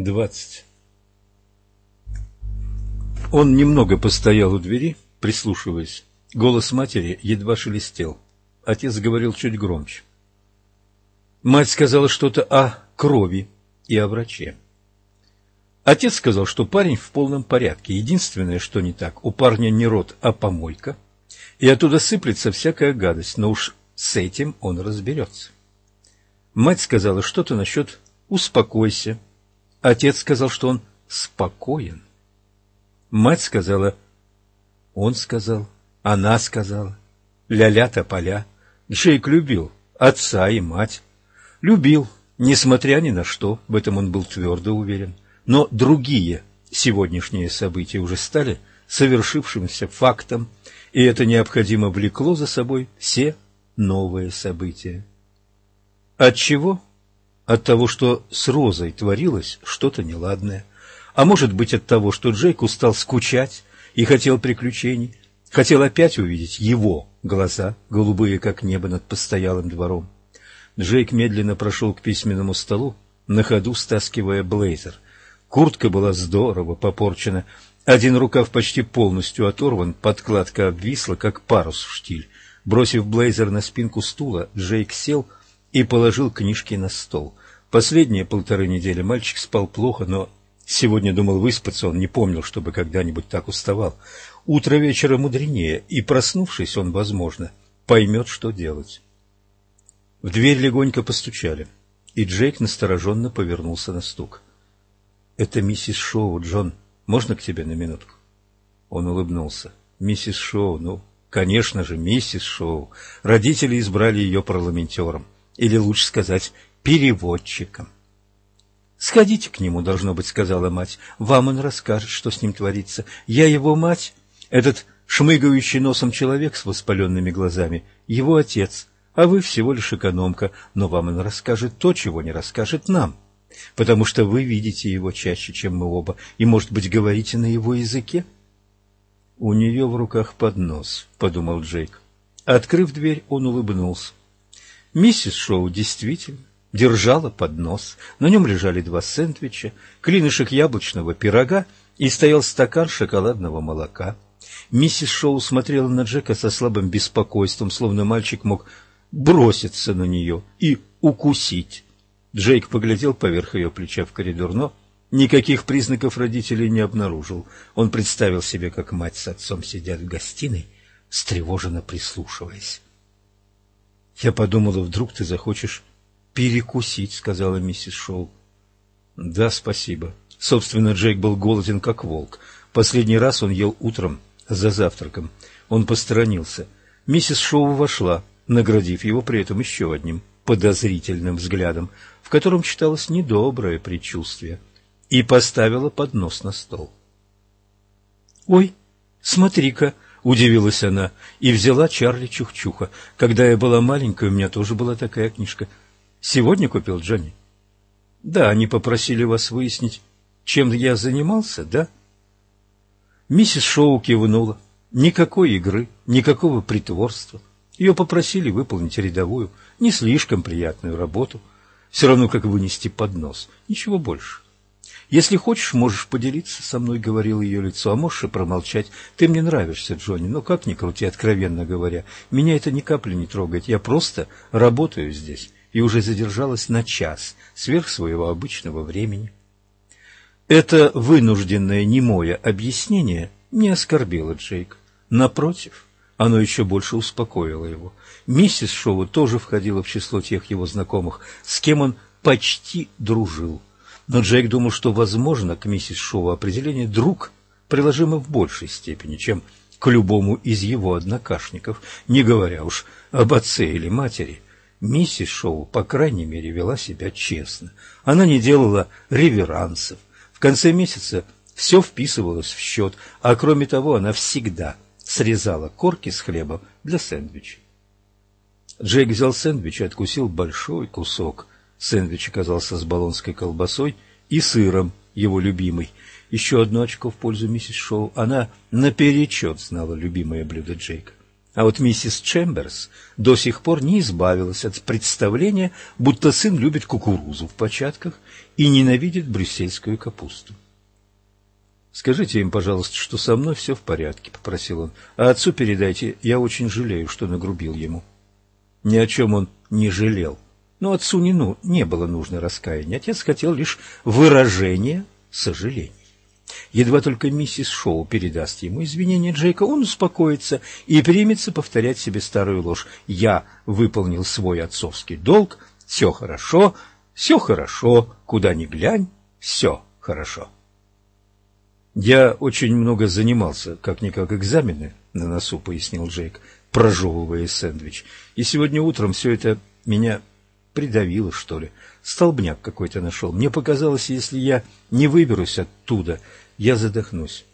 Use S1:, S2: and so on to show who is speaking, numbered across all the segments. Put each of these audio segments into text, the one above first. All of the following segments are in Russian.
S1: Двадцать. Он немного постоял у двери, прислушиваясь. Голос матери едва шелестел. Отец говорил чуть громче. Мать сказала что-то о крови и о враче. Отец сказал, что парень в полном порядке. Единственное, что не так, у парня не рот, а помойка. И оттуда сыплется всякая гадость, но уж с этим он разберется. Мать сказала что-то насчет «успокойся». Отец сказал, что он спокоен. Мать сказала, он сказал, она сказала. Ля-ля поля. Джейк любил отца и мать. Любил, несмотря ни на что, в этом он был твердо уверен. Но другие сегодняшние события уже стали совершившимся фактом, и это необходимо влекло за собой все новые события. От чего? От того, что с Розой творилось что-то неладное. А может быть от того, что Джейк устал скучать и хотел приключений, хотел опять увидеть его глаза, голубые, как небо над постоялым двором. Джейк медленно прошел к письменному столу, на ходу стаскивая блейзер. Куртка была здорово попорчена, один рукав почти полностью оторван, подкладка обвисла, как парус в штиль. Бросив блейзер на спинку стула, Джейк сел и положил книжки на стол. Последние полторы недели мальчик спал плохо, но сегодня думал выспаться, он не помнил, чтобы когда-нибудь так уставал. Утро вечера мудренее, и, проснувшись, он, возможно, поймет, что делать. В дверь легонько постучали, и Джейк настороженно повернулся на стук. — Это миссис Шоу, Джон. Можно к тебе на минутку? Он улыбнулся. — Миссис Шоу, ну, Конечно же, миссис Шоу. Родители избрали ее парламентером. Или лучше сказать, переводчиком. «Сходите к нему, должно быть», — сказала мать. «Вам он расскажет, что с ним творится. Я его мать, этот шмыгающий носом человек с воспаленными глазами, его отец, а вы всего лишь экономка, но вам он расскажет то, чего не расскажет нам, потому что вы видите его чаще, чем мы оба, и, может быть, говорите на его языке». «У нее в руках поднос», — подумал Джейк. Открыв дверь, он улыбнулся. Миссис Шоу действительно держала поднос. На нем лежали два сэндвича, клинышек яблочного пирога и стоял стакан шоколадного молока. Миссис Шоу смотрела на Джека со слабым беспокойством, словно мальчик мог броситься на нее и укусить. Джейк поглядел поверх ее плеча в коридор, но Никаких признаков родителей не обнаружил. Он представил себе, как мать с отцом сидят в гостиной, встревоженно прислушиваясь. — Я подумала, вдруг ты захочешь перекусить, — сказала миссис Шоу. — Да, спасибо. Собственно, Джейк был голоден, как волк. Последний раз он ел утром за завтраком. Он посторонился. Миссис Шоу вошла, наградив его при этом еще одним подозрительным взглядом, в котором читалось недоброе предчувствие — и поставила поднос на стол. «Ой, смотри-ка!» — удивилась она и взяла Чарли Чухчуха. «Когда я была маленькая, у меня тоже была такая книжка. Сегодня купил Джонни?» «Да, они попросили вас выяснить, чем я занимался, да?» Миссис Шоу кивнула. Никакой игры, никакого притворства. Ее попросили выполнить рядовую, не слишком приятную работу. Все равно, как вынести поднос. Ничего больше. «Если хочешь, можешь поделиться со мной», — говорило ее лицо, — «а можешь и промолчать. Ты мне нравишься, Джонни, но как ни крути, откровенно говоря. Меня это ни капли не трогает. Я просто работаю здесь и уже задержалась на час, сверх своего обычного времени». Это вынужденное немое объяснение не оскорбило Джейк. Напротив, оно еще больше успокоило его. Миссис Шоу тоже входила в число тех его знакомых, с кем он почти дружил. Но Джейк думал, что, возможно, к миссис Шоу определение «друг» приложимо в большей степени, чем к любому из его однокашников, не говоря уж об отце или матери. Миссис Шоу, по крайней мере, вела себя честно. Она не делала реверансов. В конце месяца все вписывалось в счет, а кроме того она всегда срезала корки с хлеба для сэндвичей. Джейк взял сэндвич и откусил большой кусок – Сэндвич оказался с болонской колбасой и сыром, его любимый. Еще одно очко в пользу миссис Шоу. Она наперечет знала любимое блюдо Джейка. А вот миссис Чемберс до сих пор не избавилась от представления, будто сын любит кукурузу в початках и ненавидит брюссельскую капусту. «Скажите им, пожалуйста, что со мной все в порядке», — попросил он. «А отцу передайте, я очень жалею, что нагрубил ему». Ни о чем он не жалел. Но отцу не, ну, не было нужно раскаяния. Отец хотел лишь выражения сожаления. Едва только миссис Шоу передаст ему извинения Джейка, он успокоится и примется повторять себе старую ложь. «Я выполнил свой отцовский долг, все хорошо, все хорошо, куда ни глянь, все хорошо». «Я очень много занимался, как-никак экзамены на носу», — пояснил Джейк, прожевывая сэндвич. «И сегодня утром все это меня придавило, что ли. Столбняк какой-то нашел. Мне показалось, если я не выберусь оттуда, я задохнусь.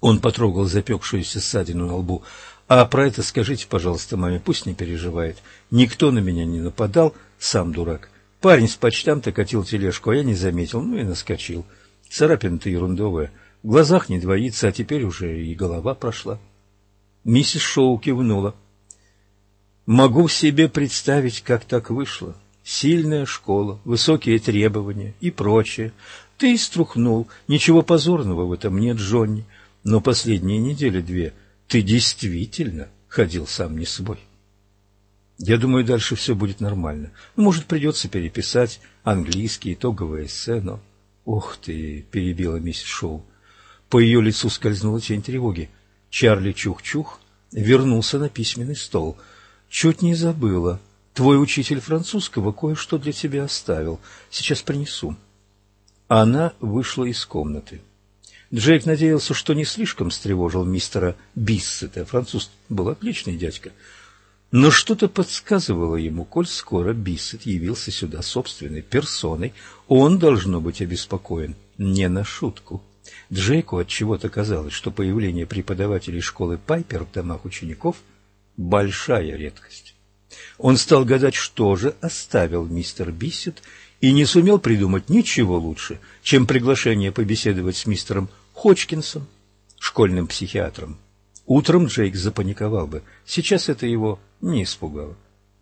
S1: Он потрогал запекшуюся ссадину на лбу. А про это скажите, пожалуйста, маме, пусть не переживает. Никто на меня не нападал, сам дурак. Парень с почтам-то катил тележку, а я не заметил, ну и наскочил. Царапина-то ерундовая. В глазах не двоится, а теперь уже и голова прошла. Миссис Шоу кивнула. Могу себе представить, как так вышло. Сильная школа, высокие требования и прочее. Ты струхнул. Ничего позорного в этом нет, Джонни. Но последние недели-две ты действительно ходил сам не свой. Я думаю, дальше все будет нормально. Ну, может, придется переписать английский, итоговое эссе, но... Ух ты, перебила миссис Шоу. По ее лицу скользнула тень тревоги. Чарли Чух-Чух вернулся на письменный стол — Чуть не забыла. Твой учитель французского кое-что для тебя оставил. Сейчас принесу. Она вышла из комнаты. Джейк надеялся, что не слишком встревожил мистера Биссета. Француз был отличный дядька. Но что-то подсказывало ему, коль скоро Биссет явился сюда собственной персоной, он должно быть обеспокоен не на шутку. Джейку от чего то казалось, что появление преподавателей школы Пайпер в домах учеников – большая редкость. Он стал гадать, что же оставил мистер Биссет, и не сумел придумать ничего лучше, чем приглашение побеседовать с мистером Хочкинсом, школьным психиатром. Утром Джейк запаниковал бы, сейчас это его не испугало.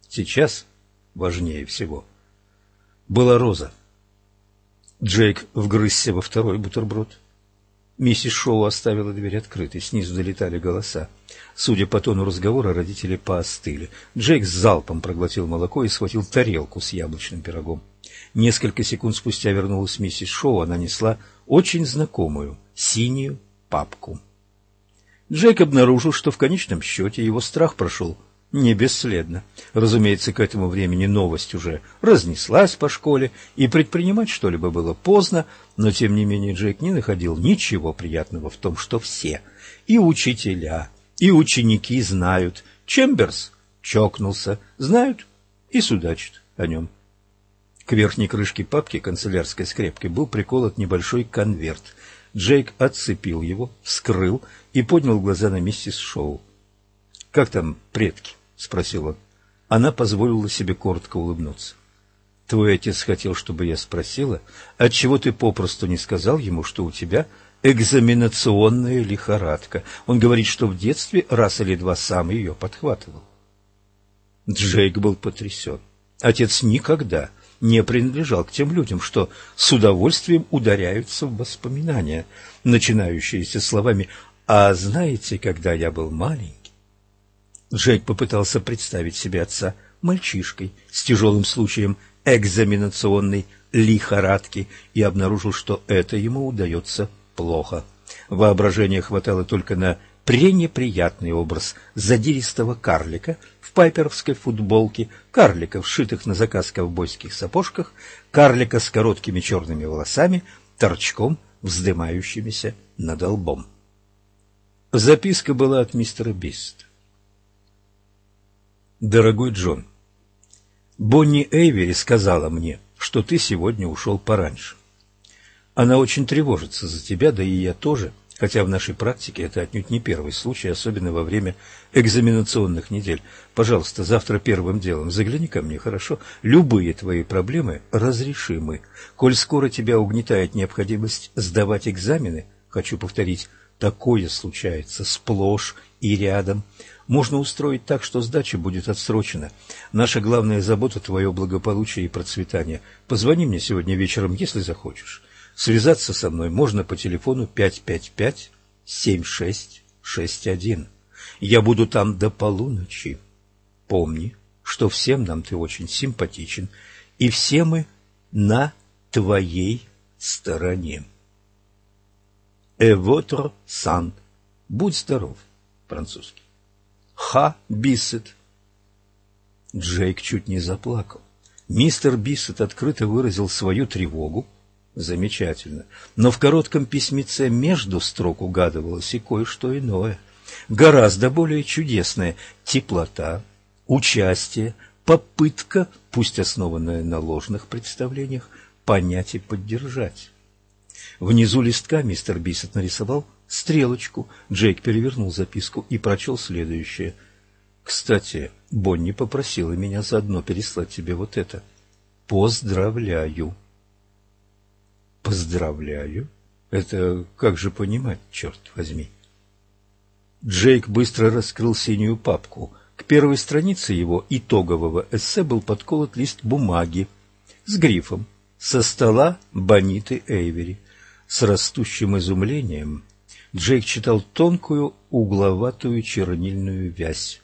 S1: Сейчас важнее всего была Роза. Джейк вгрызся во второй бутерброд. Миссис Шоу оставила дверь открытой, снизу долетали голоса. Судя по тону разговора, родители поостыли. Джейк с залпом проглотил молоко и схватил тарелку с яблочным пирогом. Несколько секунд спустя вернулась миссис Шоу, она несла очень знакомую синюю папку. Джейк обнаружил, что в конечном счете его страх прошел не бесследно. Разумеется, к этому времени новость уже разнеслась по школе, и предпринимать что-либо было поздно, но тем не менее Джейк не находил ничего приятного в том, что все, и учителя, и ученики знают, Чемберс чокнулся, знают и судачат о нем. К верхней крышке папки канцелярской скрепки был приколот небольшой конверт. Джейк отцепил его, вскрыл и поднял глаза на миссис Шоу. — Как там предки? — спросил он. Она позволила себе коротко улыбнуться. Твой отец хотел, чтобы я спросила, отчего ты попросту не сказал ему, что у тебя экзаменационная лихорадка. Он говорит, что в детстве раз или два сам ее подхватывал. Джейк был потрясен. Отец никогда не принадлежал к тем людям, что с удовольствием ударяются в воспоминания, начинающиеся словами «А знаете, когда я был маленький?» Джейк попытался представить себе отца мальчишкой с тяжелым случаем экзаменационной лихорадки и обнаружил, что это ему удается плохо. Воображения хватало только на пренеприятный образ задиристого карлика в пайперовской футболке, карлика, вшитых на заказ ковбойских сапожках, карлика с короткими черными волосами, торчком, вздымающимися над лбом. Записка была от мистера Биста. Дорогой Джон, Бонни Эйвери сказала мне, что ты сегодня ушел пораньше. Она очень тревожится за тебя, да и я тоже, хотя в нашей практике это отнюдь не первый случай, особенно во время экзаменационных недель. Пожалуйста, завтра первым делом загляни ко мне, хорошо? Любые твои проблемы разрешимы. Коль скоро тебя угнетает необходимость сдавать экзамены, хочу повторить, такое случается сплошь и рядом – Можно устроить так, что сдача будет отсрочена. Наша главная забота – твое благополучие и процветание. Позвони мне сегодня вечером, если захочешь. Связаться со мной можно по телефону 555-7661. Я буду там до полуночи. Помни, что всем нам ты очень симпатичен, и все мы на твоей стороне. «Et votre sant» – «Будь здоров» французский. «Ха Биссет» Джейк чуть не заплакал. Мистер Биссет открыто выразил свою тревогу. Замечательно. Но в коротком письмеце между строк угадывалось и кое-что иное. Гораздо более чудесное. Теплота, участие, попытка, пусть основанная на ложных представлениях, понять и поддержать. Внизу листка мистер Бисет нарисовал стрелочку. Джейк перевернул записку и прочел следующее. «Кстати, Бонни попросила меня заодно переслать тебе вот это. Поздравляю!» «Поздравляю? Это как же понимать, черт возьми?» Джейк быстро раскрыл синюю папку. К первой странице его итогового эссе был подколот лист бумаги с грифом «Со стола Бониты Эйвери». С растущим изумлением Джейк читал тонкую угловатую чернильную вязь.